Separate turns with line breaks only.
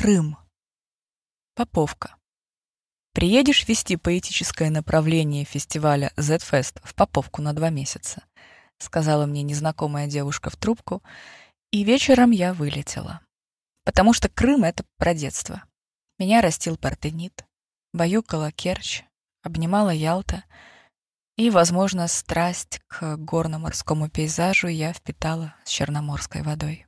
Крым. Поповка. Приедешь вести поэтическое направление фестиваля Z-Fest в Поповку на два месяца, сказала мне незнакомая девушка в трубку, и вечером я вылетела. Потому что Крым — это про детство. Меня растил Партенит, баюкала Керчь, обнимала Ялта, и, возможно, страсть к горно-морскому пейзажу я впитала с черноморской водой.